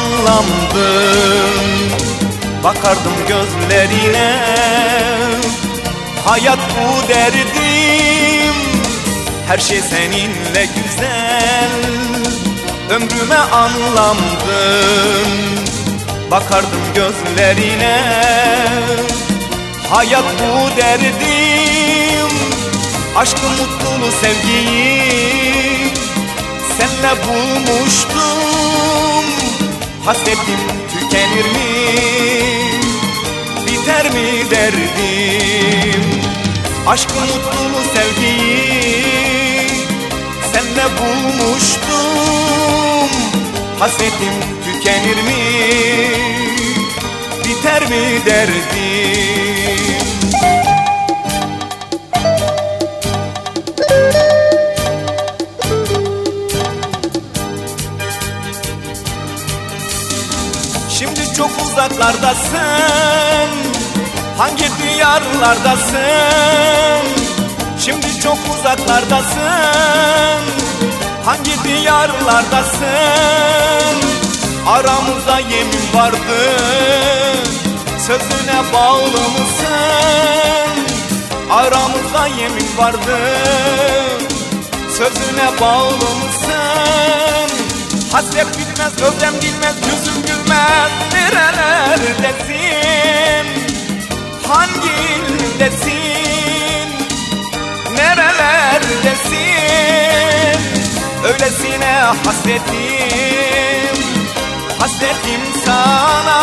anlamdım. Bakardım gözlerine. Hayat bu derdim. Her şey seninle güzel. Ömrüme anlamdım. Bakardım gözlerine. Hayat bu derdim. Aşkı mutluluğu sevgiyi Senle bulmuştum Hasretim tükenir mi? Biter mi derdim? Aşkı mutluluğu sevgiyi Senle bulmuştum Hasretim tükenir mi? Biter mi derdim uzaklardasın Hangi diyarlardasın Şimdi çok uzaklardasın Hangi diyarlardasın Aramızda yemin vardı. Sözüne bağlı mısın Aramızda yemin vardı. Sözüne bağlı mısın Hasret bitmez, özlem bilmez, yüzüm gülmez Nerelerdesin? Hangi ildesin? Nerelerdesin? Öylesine hasretim Hasretim sana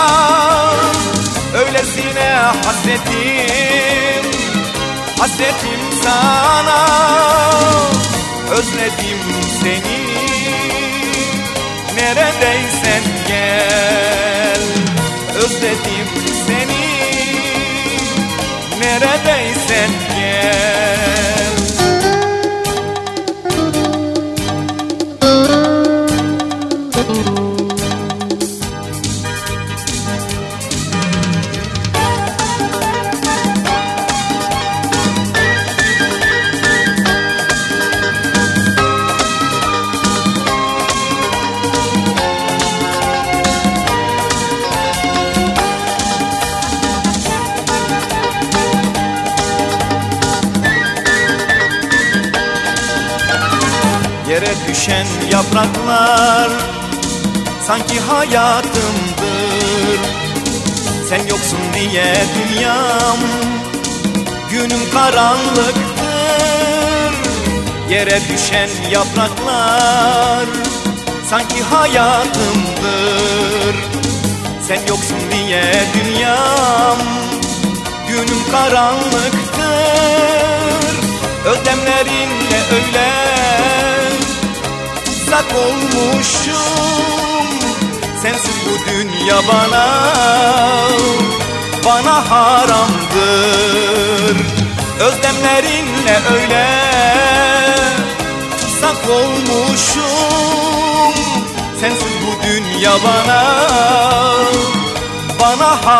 Öylesine hasretim Hasretim sana Özledim seni Neredeysen düşen yapraklar sanki hayatımdır. Sen yoksun diye dünyam günüm karanlıktır. Yere düşen yapraklar sanki hayatımdır. Sen yoksun diye dünyam günüm karanlıktır. Özlemlerinle öyle olmuşum. Sensiz bu dünya bana Bana haramdır. Özlemlerinle öyle Uzak olmuşum. Sensiz bu dünya bana Bana haramdır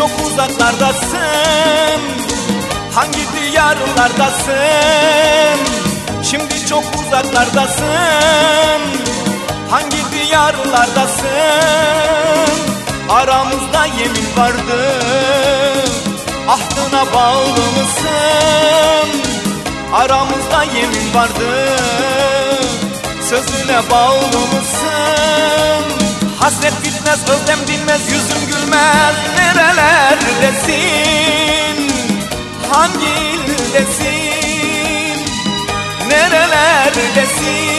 çok uzaklardasın? Hangi diyarlardasın? Şimdi çok uzaklardasın. Hangi diyarlardasın? Aramızda yemin vardı. Ahdına bağlı mısın? Aramızda yemin vardı. Sözüne bağlı mısın? Hasret bitmez, özlem dinmez, yüzüm gülmez Nerelerdesin? Hangi ildesin? Nerelerdesin?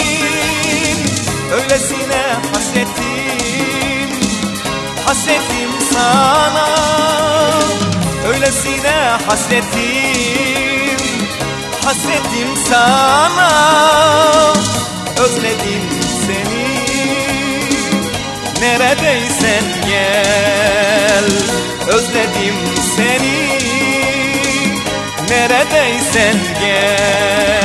Öylesine hasretim Hasretim sana Öylesine hasretim Hasretim sana Özledim seni Neredeysen gel değsen gel